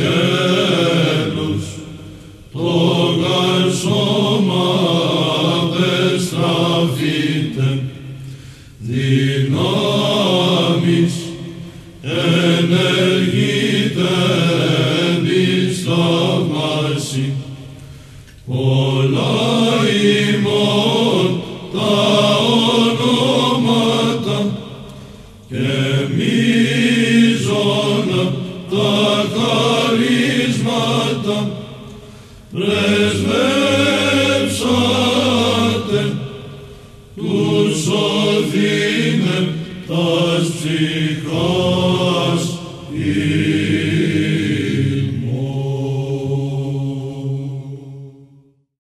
Αγγέλους, το γασόμα απεστραφείτε, δυνάμεις ενεργείτε της θαυμάσι, πολλά ημών τα ονόματα και μίζωνα χαρίσματα πρεσβεύσατε τους σωθήνε τας ψυχάς